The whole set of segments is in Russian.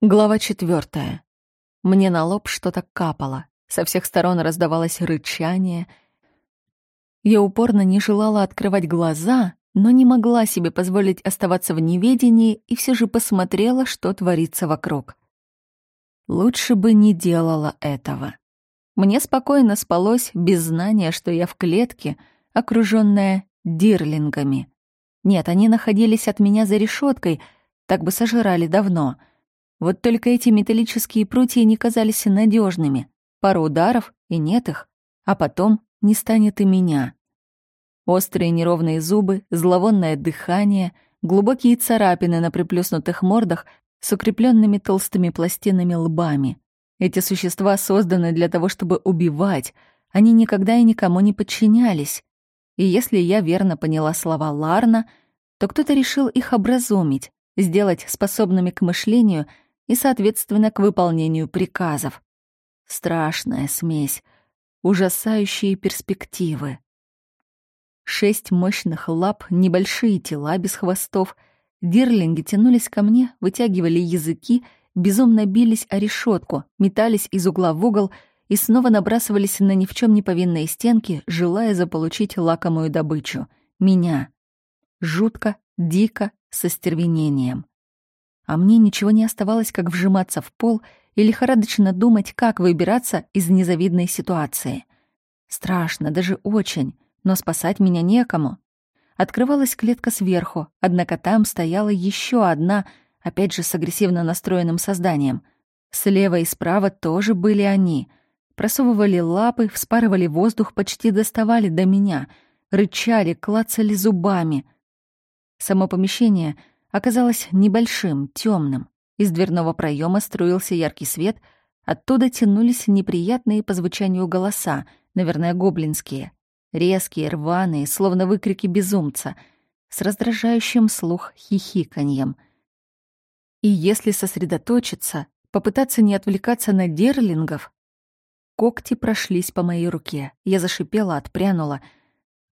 Глава четвертая. Мне на лоб что-то капало. Со всех сторон раздавалось рычание. Я упорно не желала открывать глаза, но не могла себе позволить оставаться в неведении и все же посмотрела, что творится вокруг. Лучше бы не делала этого. Мне спокойно спалось без знания, что я в клетке, окружённая дирлингами. Нет, они находились от меня за решеткой, так бы сожрали давно — вот только эти металлические прутья не казались надежными. Пару ударов, и нет их. А потом не станет и меня. Острые неровные зубы, зловонное дыхание, глубокие царапины на приплюснутых мордах с укрепленными толстыми пластинами лбами. Эти существа созданы для того, чтобы убивать. Они никогда и никому не подчинялись. И если я верно поняла слова Ларна, то кто-то решил их образумить, сделать способными к мышлению — и, соответственно, к выполнению приказов. Страшная смесь, ужасающие перспективы. Шесть мощных лап, небольшие тела без хвостов. Дирлинги тянулись ко мне, вытягивали языки, безумно бились о решетку, метались из угла в угол и снова набрасывались на ни в чем не повинные стенки, желая заполучить лакомую добычу — меня. Жутко, дико, со стервенением а мне ничего не оставалось, как вжиматься в пол и лихорадочно думать, как выбираться из незавидной ситуации. Страшно, даже очень, но спасать меня некому. Открывалась клетка сверху, однако там стояла еще одна, опять же с агрессивно настроенным созданием. Слева и справа тоже были они. Просовывали лапы, вспарывали воздух, почти доставали до меня, рычали, клацали зубами. Само помещение — оказалось небольшим, темным. Из дверного проема струился яркий свет, оттуда тянулись неприятные по звучанию голоса, наверное, гоблинские. Резкие, рваные, словно выкрики безумца, с раздражающим слух хихиканьем. И если сосредоточиться, попытаться не отвлекаться на дерлингов, когти прошлись по моей руке. Я зашипела, отпрянула.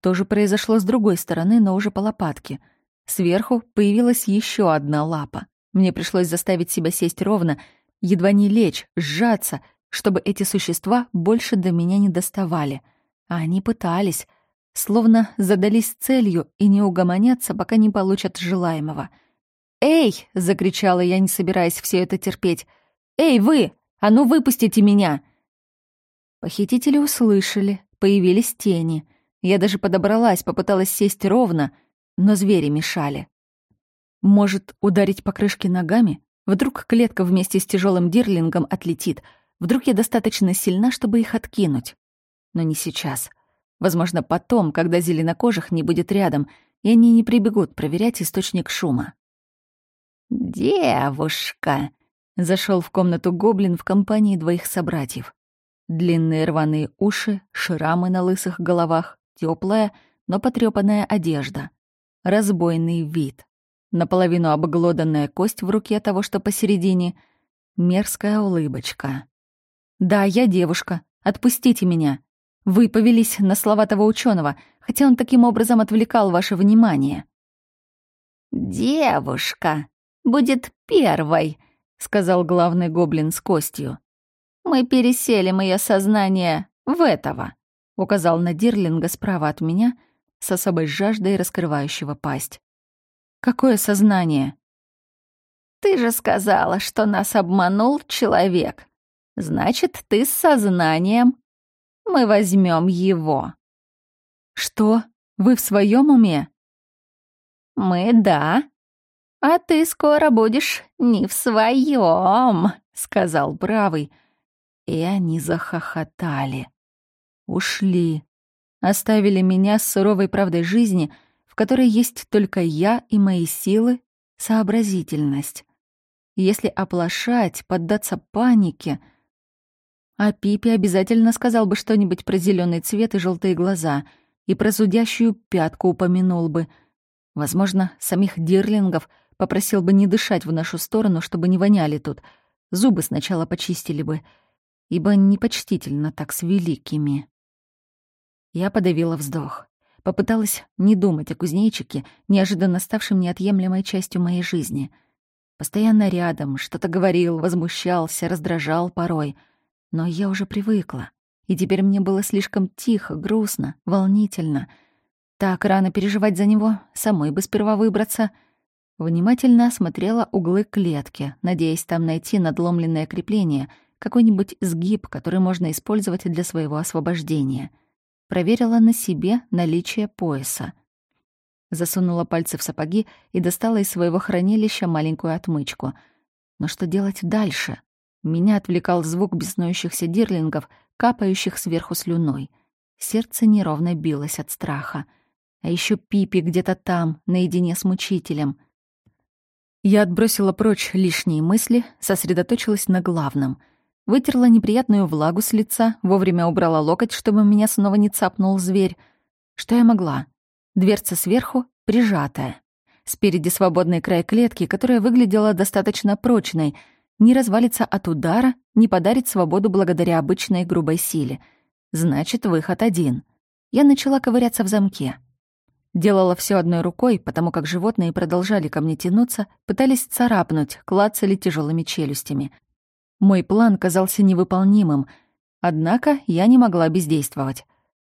То же произошло с другой стороны, но уже по лопатке — Сверху появилась еще одна лапа. Мне пришлось заставить себя сесть ровно, едва не лечь, сжаться, чтобы эти существа больше до меня не доставали. А они пытались, словно задались целью и не угомонятся, пока не получат желаемого. «Эй!» — закричала я, не собираясь все это терпеть. «Эй, вы! А ну выпустите меня!» Похитители услышали, появились тени. Я даже подобралась, попыталась сесть ровно — но звери мешали. Может, ударить по крышке ногами? Вдруг клетка вместе с тяжелым дирлингом отлетит. Вдруг я достаточно сильна, чтобы их откинуть. Но не сейчас. Возможно, потом, когда зеленокожих не будет рядом, и они не прибегут проверять источник шума. «Девушка!» — зашел в комнату гоблин в компании двоих собратьев. Длинные рваные уши, шрамы на лысых головах, теплая, но потрепанная одежда разбойный вид. Наполовину обглоданная кость в руке того, что посередине, мерзкая улыбочка. «Да, я девушка. Отпустите меня. Вы повелись на слова того ученого, хотя он таким образом отвлекал ваше внимание». «Девушка будет первой», — сказал главный гоблин с костью. «Мы переселим ее сознание в этого», — указал на Дирлинга справа от меня — с особой жаждой раскрывающего пасть. «Какое сознание?» «Ты же сказала, что нас обманул человек. Значит, ты с сознанием. Мы возьмем его». «Что? Вы в своем уме?» «Мы — да. А ты скоро будешь не в своем», — сказал правый. И они захохотали. Ушли. Оставили меня с суровой правдой жизни, в которой есть только я и мои силы, сообразительность. Если оплошать, поддаться панике... А Пипи обязательно сказал бы что-нибудь про зеленый цвет и желтые глаза, и про зудящую пятку упомянул бы. Возможно, самих дирлингов попросил бы не дышать в нашу сторону, чтобы не воняли тут. Зубы сначала почистили бы, ибо непочтительно так с великими. Я подавила вздох. Попыталась не думать о кузнечике, неожиданно ставшем неотъемлемой частью моей жизни. Постоянно рядом, что-то говорил, возмущался, раздражал порой. Но я уже привыкла. И теперь мне было слишком тихо, грустно, волнительно. Так рано переживать за него, самой бы сперва выбраться. Внимательно осмотрела углы клетки, надеясь там найти надломленное крепление, какой-нибудь сгиб, который можно использовать для своего освобождения. Проверила на себе наличие пояса — засунула пальцы в сапоги и достала из своего хранилища маленькую отмычку. Но что делать дальше? Меня отвлекал звук беснующихся дирлингов, капающих сверху слюной. Сердце неровно билось от страха. А еще Пипи где-то там, наедине с мучителем. Я отбросила прочь лишние мысли, сосредоточилась на главном. Вытерла неприятную влагу с лица, вовремя убрала локоть, чтобы меня снова не цапнул зверь. Что я могла? Дверца сверху прижатая. Спереди свободный край клетки, которая выглядела достаточно прочной, не развалится от удара, не подарит свободу благодаря обычной грубой силе. Значит, выход один. Я начала ковыряться в замке. Делала все одной рукой, потому как животные продолжали ко мне тянуться, пытались царапнуть, клацали тяжелыми челюстями. Мой план казался невыполнимым, однако я не могла бездействовать.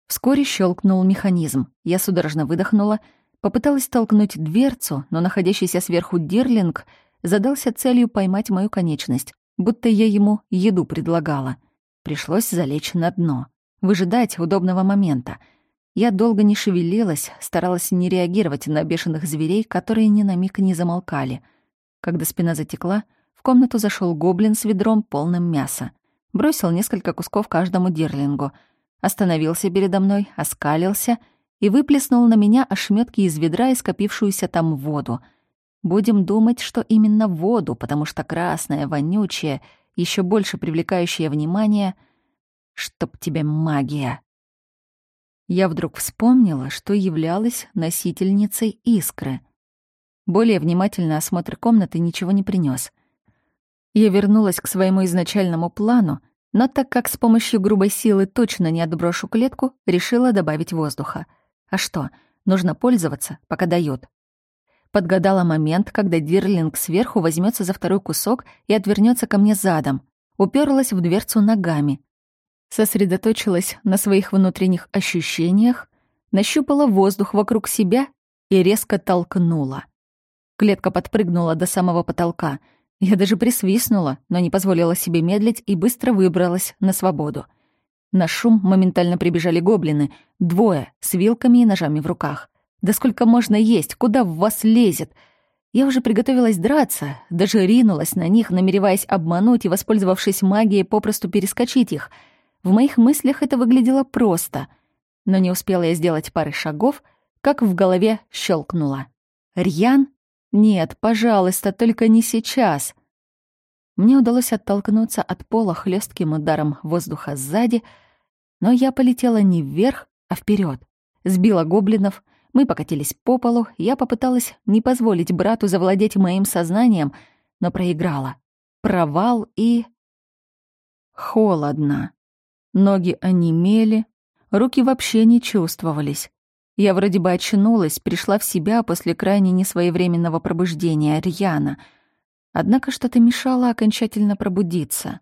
Вскоре щелкнул механизм. Я судорожно выдохнула, попыталась толкнуть дверцу, но находящийся сверху Дирлинг задался целью поймать мою конечность, будто я ему еду предлагала. Пришлось залечь на дно, выжидать удобного момента. Я долго не шевелилась, старалась не реагировать на бешеных зверей, которые ни на миг не замолкали. Когда спина затекла, в комнату зашел гоблин с ведром полным мяса. Бросил несколько кусков каждому дирлингу — остановился передо мной, оскалился и выплеснул на меня ошметки из ведра и скопившуюся там воду. Будем думать, что именно воду, потому что красная, вонючая, еще больше привлекающая внимание. Чтоб тебе магия! Я вдруг вспомнила, что являлась носительницей искры. Более внимательный осмотр комнаты ничего не принес. Я вернулась к своему изначальному плану но так как с помощью грубой силы точно не отброшу клетку, решила добавить воздуха. А что, нужно пользоваться, пока дает. Подгадала момент, когда Дирлинг сверху возьмется за второй кусок и отвернется ко мне задом. Уперлась в дверцу ногами. Сосредоточилась на своих внутренних ощущениях, нащупала воздух вокруг себя и резко толкнула. Клетка подпрыгнула до самого потолка — я даже присвистнула, но не позволила себе медлить и быстро выбралась на свободу. На шум моментально прибежали гоблины, двое, с вилками и ножами в руках. «Да сколько можно есть? Куда в вас лезет?» Я уже приготовилась драться, даже ринулась на них, намереваясь обмануть и, воспользовавшись магией, попросту перескочить их. В моих мыслях это выглядело просто. Но не успела я сделать пары шагов, как в голове щелкнуло. «Рьян «Нет, пожалуйста, только не сейчас!» Мне удалось оттолкнуться от пола хлестким ударом воздуха сзади, но я полетела не вверх, а вперед. Сбила гоблинов, мы покатились по полу, я попыталась не позволить брату завладеть моим сознанием, но проиграла. Провал и... Холодно. Ноги онемели, руки вообще не чувствовались. Я вроде бы очнулась, пришла в себя после крайне несвоевременного пробуждения Рьяна. Однако что-то мешало окончательно пробудиться.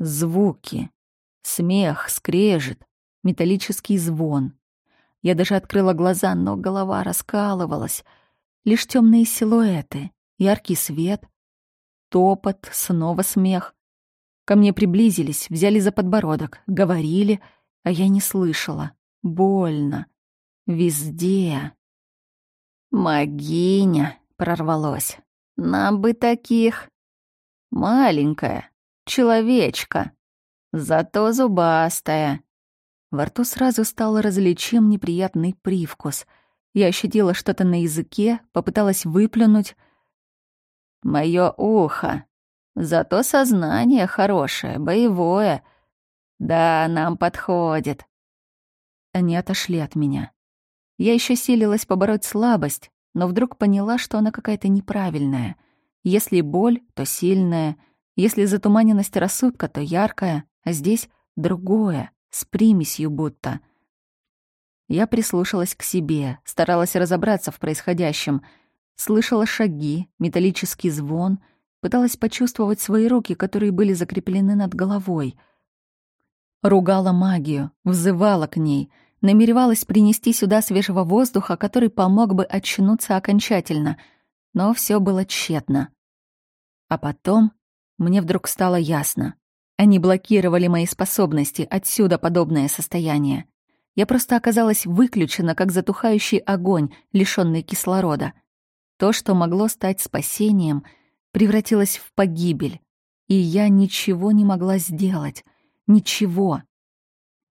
Звуки. Смех, скрежет, металлический звон. Я даже открыла глаза, но голова раскалывалась. Лишь темные силуэты, яркий свет, топот, снова смех. Ко мне приблизились, взяли за подбородок, говорили, а я не слышала. Больно. Везде. «Могиня!» — прорвалось. «Нам бы таких!» «Маленькая, человечка, зато зубастая!» Во рту сразу стал различим неприятный привкус. Я ощутила что-то на языке, попыталась выплюнуть. «Моё ухо! Зато сознание хорошее, боевое. Да, нам подходит!» Они отошли от меня. Я еще силилась побороть слабость, но вдруг поняла, что она какая-то неправильная. Если боль, то сильная, если затуманенность рассудка, то яркая, а здесь другое, с примесью будто. Я прислушалась к себе, старалась разобраться в происходящем. Слышала шаги, металлический звон, пыталась почувствовать свои руки, которые были закреплены над головой. Ругала магию, взывала к ней, намеревалась принести сюда свежего воздуха, который помог бы очнуться окончательно, но все было тщетно. А потом мне вдруг стало ясно. Они блокировали мои способности, отсюда подобное состояние. Я просто оказалась выключена, как затухающий огонь, лишённый кислорода. То, что могло стать спасением, превратилось в погибель. И я ничего не могла сделать. Ничего.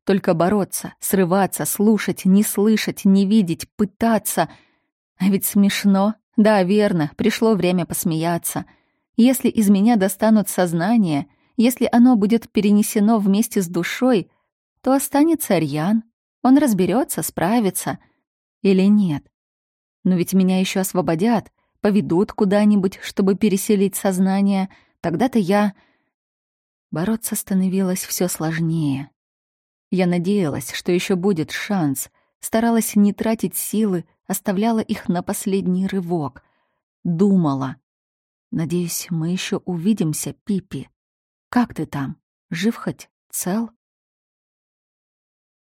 Только бороться, срываться, слушать, не слышать, не видеть, пытаться. А ведь смешно. Да, верно, пришло время посмеяться. Если из меня достанут сознание, если оно будет перенесено вместе с душой, то останется Рьян. Он разберется, справится. Или нет? Но ведь меня еще освободят, поведут куда-нибудь, чтобы переселить сознание. Тогда-то я... Бороться становилось все сложнее. Я надеялась, что еще будет шанс, старалась не тратить силы, оставляла их на последний рывок. Думала. Надеюсь, мы еще увидимся, Пипи. Как ты там? Жив хоть? Цел?